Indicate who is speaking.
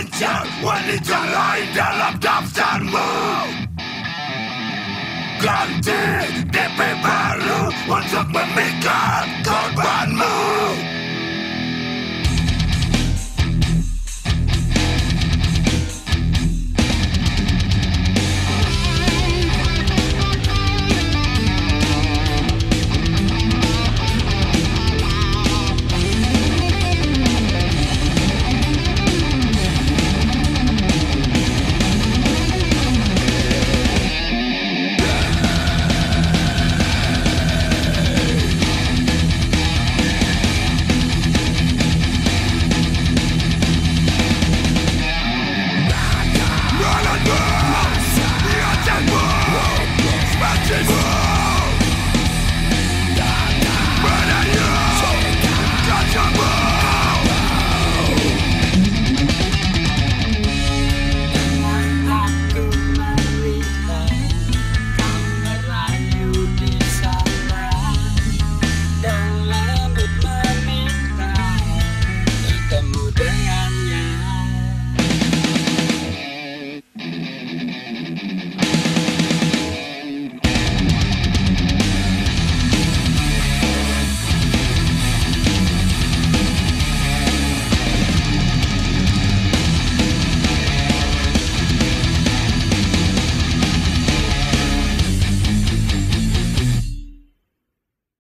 Speaker 1: attention When it's aligned, developed, ups and move. Granted, the people Jason.